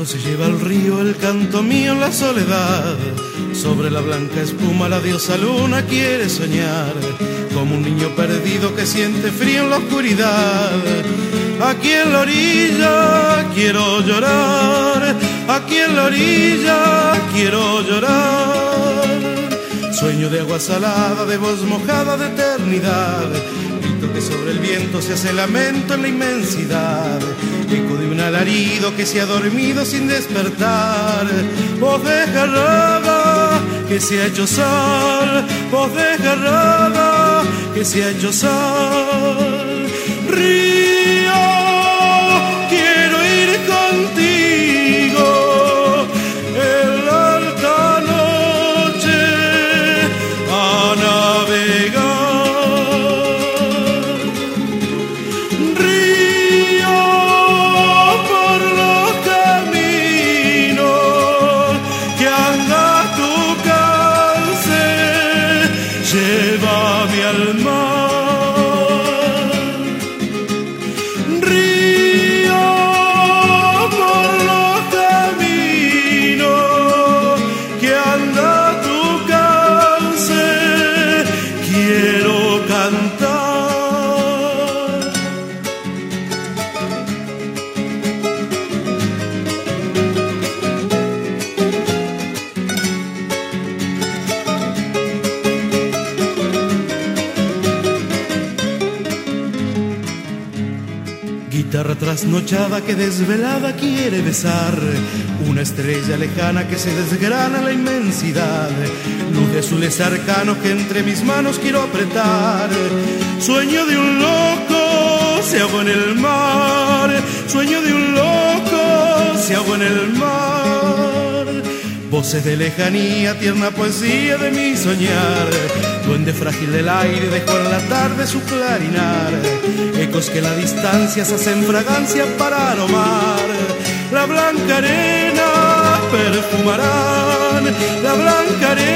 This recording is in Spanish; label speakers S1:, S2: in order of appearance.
S1: lejos se lleva el río el canto mío en la soledad. Sobre la blanca espuma la diosa luna quiere soñar, como un niño perdido que siente frío en la oscuridad. Aquí en la orilla quiero llorar, aquí en la orilla quiero llorar. Sueño de agua salada, de voz mojada, de eternidad. Grito que sobre el viento se hace lamento en la inmensidad. Alarido que se ha dormido sin despertar. Voz desgarrada que se ha hecho sal. Voz desgarrada que se ha hecho sal. Llévame al mar. Guitarra trasnochada que desvelada quiere besar. Una estrella lejana que se desgrana en la inmensidad. Luz de azules arcanos que entre mis manos quiero apretar. Sueño de un loco, se ahogó en el mar. Sueño de un loco, se ahogó en el mar. Voces de lejanía, tierna poesía de mi soñar. Duende frágil del aire dejó en la tarde su clarinar. Ecos que la distancia se hacen fragancia para aromar. La blanca arena perfumarán, la blanca arena.